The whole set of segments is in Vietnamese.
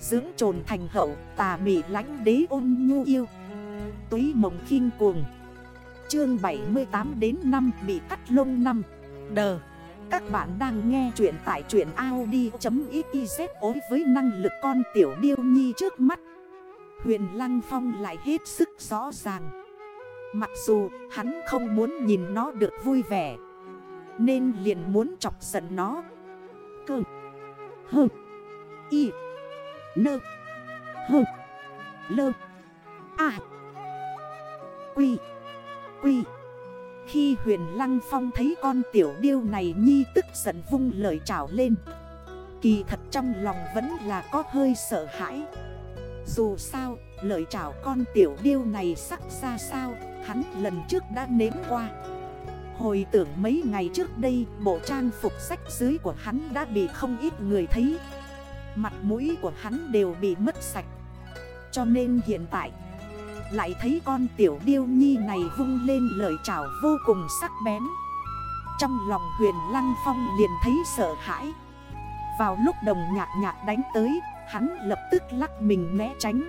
Dưỡng trồn thành hậu, tà mị lánh đế ôn nhu yêu. Túy mộng khinh cuồng. Chương 78 đến 5 bị cắt lông năm. Đờ. Các bạn đang nghe chuyện tại truyện Audi.xyz ối với năng lực con tiểu điêu nhi trước mắt. Huyền Lăng Phong lại hết sức rõ ràng. Mặc dù hắn không muốn nhìn nó được vui vẻ, Nên liền muốn chọc giận nó. Cơ. Hơ. Y. Nơ. Hơ Lơ. À Quy. Quy. Khi huyền Lăng Phong thấy con tiểu điêu này nhi tức giận vung lời trào lên. Kỳ thật trong lòng vẫn là có hơi sợ hãi. Dù sao, lời trào con tiểu điêu này sắc ra sao Hắn lần trước đã nếm qua. Hồi tưởng mấy ngày trước đây Bộ trang phục sách dưới của hắn đã bị không ít người thấy. Mặt mũi của hắn đều bị mất sạch. Cho nên hiện tại, Lại thấy con tiểu điêu nhi này vung lên lời chào vô cùng sắc bén. Trong lòng huyền lăng phong liền thấy sợ hãi. Vào lúc đồng nhạc nhạc đánh tới, Hắn lập tức lắc mình né tránh.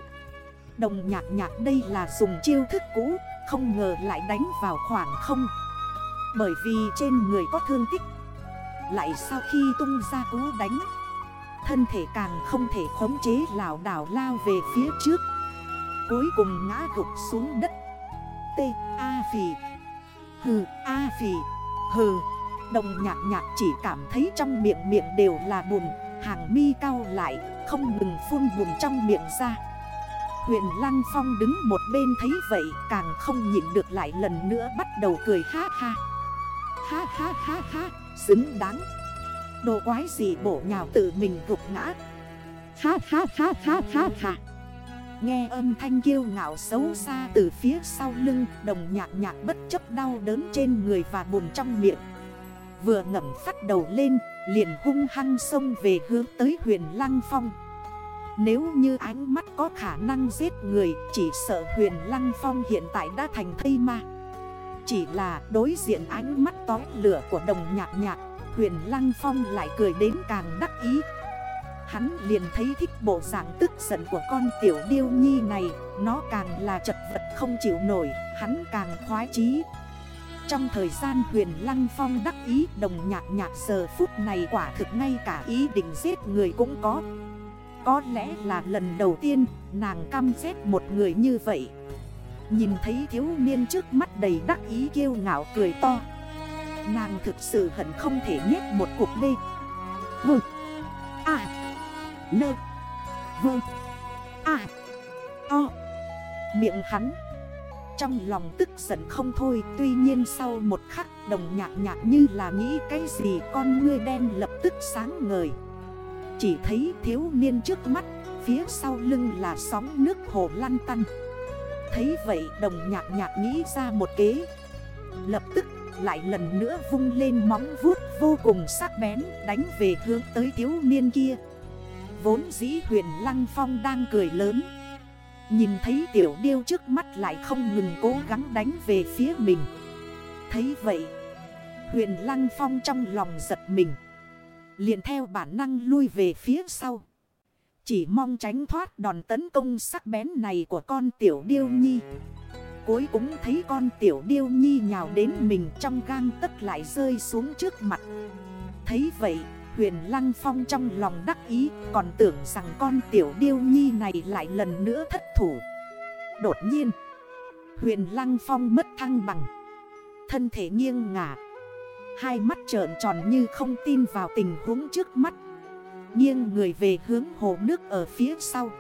Đồng nhạc nhạc đây là dùng chiêu thức cũ, Không ngờ lại đánh vào khoảng không. Bởi vì trên người có thương tích, Lại sau khi tung ra cú đánh Thân thể càng không thể khống chế lào đảo lao về phía trước. Cuối cùng ngã gục xuống đất. T. A phì Hừ A phì Hừ Đồng nhạc nhạc chỉ cảm thấy trong miệng miệng đều là bùn Hàng mi cao lại, Không ngừng phun bùn trong miệng ra. Huyền Lăng Phong đứng một bên thấy vậy, Càng không nhịn được lại lần nữa bắt đầu cười ha ha. Ha ha ha ha, Xứng đáng. Đồ quái gì bổ nhào tự mình gục ngã. Ha ha ha ha ha ha. Nghe âm thanh kiêu ngạo xấu xa từ phía sau lưng, Đồng nhạc nhạc bất chấp đau đớn trên người và bùn trong miệng. Vừa ngẩm phát đầu lên, Liền hung hăng xông về hướng tới huyền lăng phong. Nếu như ánh mắt có khả năng giết người, Chỉ sợ huyền lăng phong hiện tại đã thành thây ma. Chỉ là đối diện ánh mắt tói lửa của đồng nhạc nhạc, Huyền Lăng Phong lại cười đến càng đắc ý. Hắn liền thấy thích bộ dạng tức giận của con tiểu điêu nhi này, Nó càng là chật vật không chịu nổi, Hắn càng khoái chí. Trong thời gian huyền Lăng Phong đắc ý, Đồng nhạc nhạc giờ phút này quả thực ngay cả ý định giết người cũng có. Có lẽ là lần đầu tiên, nàng căm ghét một người như vậy. Nhìn thấy thiếu niên trước mắt đầy đắc ý kêu ngạo cười to. Nàng thực sự hận không thể nhét một cục lê Hừ À Nơ. Vơ À to, Miệng hắn. Trong lòng tức giận không thôi Tuy nhiên sau một khắc đồng nhạc nhạc như là nghĩ cái gì Con ngươi đen lập tức sáng ngời. Chỉ thấy thiếu niên trước mắt Phía sau lưng là sóng nước hồ lăn tăn. Thấy vậy đồng nhạc nhạc nghĩ ra một kế. Lập tức lại lần nữa vung lên móng vuốt vô cùng sắc bén đánh về hướng tới thiếu niên kia. Vốn dĩ huyền Lăng Phong đang cười lớn. Nhìn thấy tiểu điêu trước mắt lại không ngừng cố gắng đánh về phía mình. Thấy vậy, Huyền Lăng Phong trong lòng giật mình. Liền theo bản năng lui về phía sau. Chỉ mong tránh thoát đòn tấn công sắc bén này của con tiểu điêu nhi. Cuối cũng thấy con tiểu điêu nhi nhào đến mình trong gang tất lại rơi xuống trước mặt. Thấy vậy, huyền lăng phong trong lòng đắc ý, Còn tưởng rằng con tiểu điêu nhi này lại lần nữa thất thủ. Đột nhiên, huyền lăng phong mất thăng bằng. Thân thể nghiêng ngả. Hai mắt trợn tròn như không tin vào tình huống trước mắt. Nghiêng người về hướng hồ nước ở phía sau.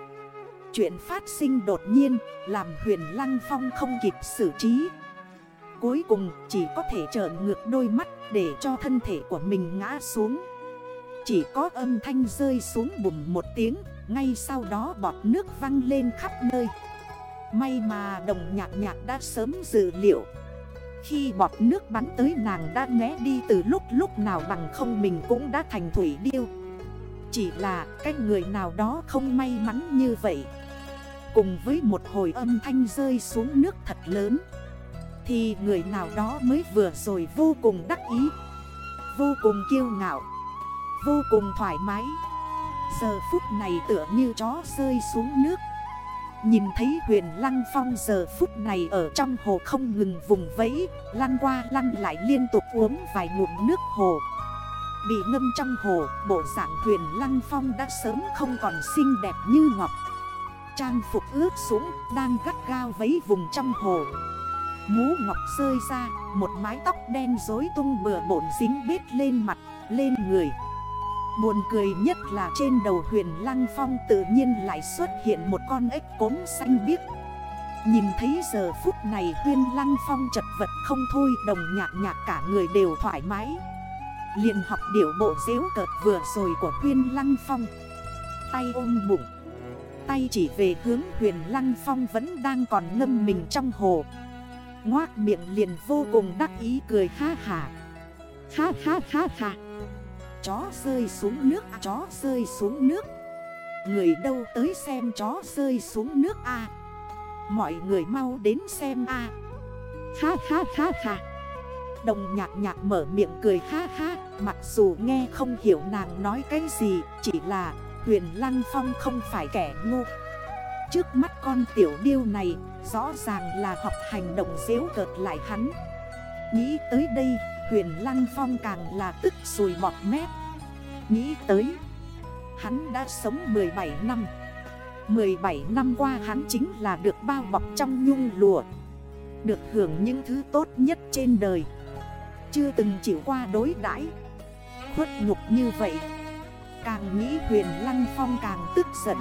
Chuyện phát sinh đột nhiên, làm huyền lăng phong không kịp xử trí. Cuối cùng, chỉ có thể trợn ngược đôi mắt để cho thân thể của mình ngã xuống. Chỉ có âm thanh rơi xuống bùm một tiếng, Ngay sau đó bọt nước văng lên khắp nơi. May mà đồng nhạc nhạc đã sớm dự liệu. Khi bọt nước bắn tới nàng đã né đi từ lúc lúc nào bằng không mình cũng đã thành thủy điêu. Chỉ là cái người nào đó không may mắn như vậy. Cùng với một hồi âm thanh rơi xuống nước thật lớn, Thì người nào đó mới vừa rồi vô cùng đắc ý, Vô cùng kiêu ngạo, Vô cùng thoải mái. Giờ phút này tựa như chó rơi xuống nước. Nhìn thấy huyền lăng phong giờ phút này ở trong hồ không ngừng vùng vẫy, Lăn qua lăn lại liên tục uống vài ngụm nước hồ. Bị ngâm trong hồ, bộ dạng huyền lăng phong đã sớm không còn xinh đẹp như ngọc. Trang phục ướt sũng, đang gắt gao vấy vùng trong hồ. Mũ ngọc rơi ra, một mái tóc đen rối tung bừa bổn dính bết lên mặt, lên người. Buồn cười nhất là trên đầu huyền lăng phong tự nhiên lại xuất hiện một con ếch cốm xanh biếc. Nhìn thấy giờ phút này huyền lăng phong chật vật không thôi đồng nhạc nhạc cả người đều thoải mái liền học điệu bộ dễu cợt vừa rồi của huyền lăng phong. Tay ôm bụng. Tay chỉ về hướng huyền lăng phong vẫn đang còn ngâm mình trong hồ. Ngoác miệng liền vô cùng đắc ý cười ha ha Ha ha ha ha. Chó rơi xuống nước à, Chó rơi xuống nước. Người đâu tới xem chó rơi xuống nước a Mọi người mau đến xem a Ha ha ha ha. Đồng nhạc nhạc mở miệng cười ha ha, Mặc dù nghe không hiểu nàng nói cái gì, Chỉ là huyền lăng phong không phải kẻ ngu. Trước mắt con tiểu điêu này, Rõ ràng là học hành động dễu cợt lại hắn. Nghĩ tới đây, Huyền lăng phong càng là tức sùi bọt mép. Nghĩ tới, Hắn đã sống 17 năm. 17 năm qua hắn chính là được bao bọc trong nhung lụa, Được hưởng những thứ tốt nhất trên đời chưa từng chịu qua đối đãi. Khuất nhục như vậy, Càng nghĩ huyền lăng phong càng tức giận.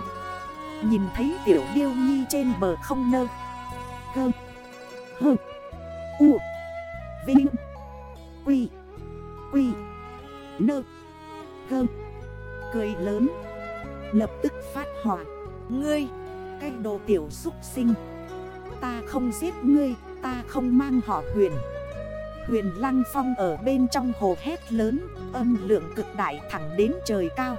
Nhìn thấy tiểu điêu nhi trên bờ không nơ. Cơ Hơ U, Vinh, Quy Quy, Nơ. Cơ, Cười lớn, Lập tức phát hỏa. Ngươi, Cái đồ tiểu xúc sinh, Ta không giết ngươi, Ta không mang họ huyền. Huyền Lăng Phong ở bên trong hồ hét lớn, Âm lượng cực đại thẳng đến trời cao.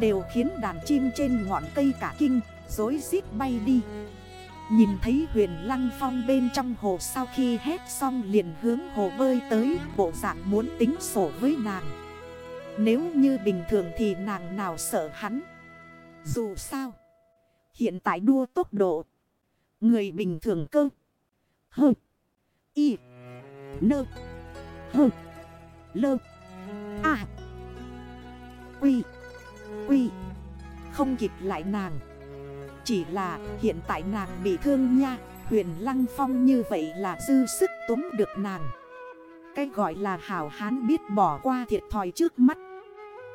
Đều khiến đàn chim trên ngọn cây cả kinh Dối rít bay đi. Nhìn thấy huyền lăng phong bên trong hồ sau khi hét xong liền hướng hồ bơi tới, Bộ dạng muốn tính sổ với nàng. Nếu như bình thường thì nàng nào sợ hắn? Dù sao, Hiện tại đua tốc độ, Người bình thường cơ. Hơ Y. Nơ. Hơ. Lơ. À Quy. Quy. Không kịp lại nàng. Chỉ là hiện tại nàng bị thương nha. Huyền Lăng Phong như vậy là dư sức túm được nàng. Cái gọi là hảo hán biết bỏ qua thiệt thòi trước mắt.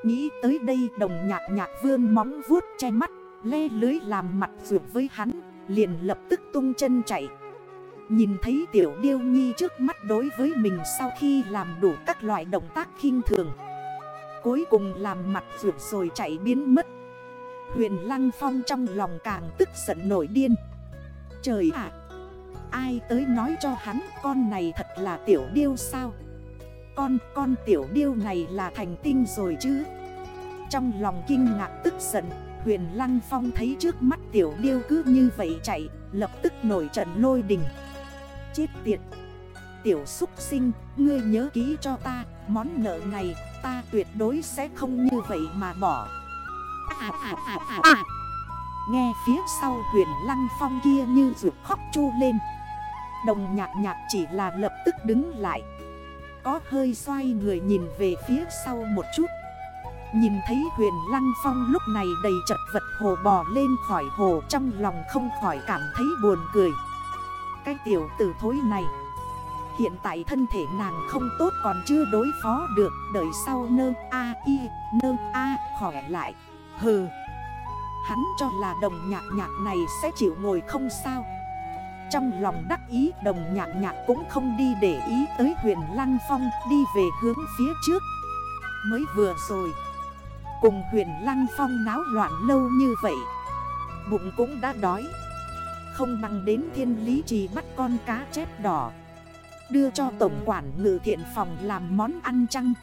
Nghĩ tới đây đồng nhạc nhạc vương móng vuốt che mắt, Le lưới làm mặt ruột với hắn, Liền lập tức tung chân chạy. Nhìn thấy tiểu điêu nhi trước mắt đối với mình sau khi làm đủ các loại động tác khinh thường. Cuối cùng làm mặt vượt rồi chạy biến mất. Huyền Lăng Phong trong lòng càng tức giận nổi điên. Trời ạ! Ai tới nói cho hắn con này thật là tiểu điêu sao? Con, con tiểu điêu này là thành tinh rồi chứ? Trong lòng kinh ngạc tức giận Huyền Lăng Phong thấy trước mắt tiểu điêu cứ như vậy chạy Lập tức nổi trận lôi đình. Chết tiệt. Tiểu xúc sinh Ngươi nhớ ký cho ta Món nợ này ta tuyệt đối sẽ không như vậy mà bỏ. À, à, à, à, à. Nghe phía sau huyền lăng phong kia như rượt khóc chu lên. Đồng nhạc nhạc chỉ là lập tức đứng lại. Có hơi xoay người nhìn về phía sau một chút. Nhìn thấy huyền lăng phong lúc này đầy chật vật hồ bò lên khỏi hồ Trong lòng không khỏi cảm thấy buồn cười cái tiểu tử thối này. Hiện tại thân thể nàng không tốt còn chưa đối phó được, Đợi sau nơ a y, nơ a khỏe lại. Hừ. Hắn cho là đồng nhạc nhạc này sẽ chịu ngồi không sao. Trong lòng đắc ý, đồng nhạc nhạc cũng không đi để ý tới huyền Lăng Phong, Đi về hướng phía trước. Mới vừa rồi, Cùng huyền Lăng Phong náo loạn lâu như vậy, Bụng cũng đã đói không bằng đến thiên lý trì bắt con cá chép đỏ. Đưa cho tổng quản ngự thiện phòng làm món ăn chăng?